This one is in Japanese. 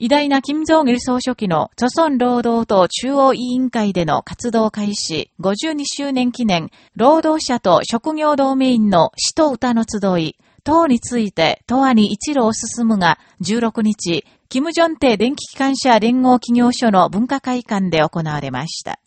偉大な金正義総書記の著村労働党中央委員会での活動開始52周年記念労働者と職業同盟員の死と歌の集い、党について党アに一路を進むが16日、金正定電気機関車連合企業所の文化会館で行われました。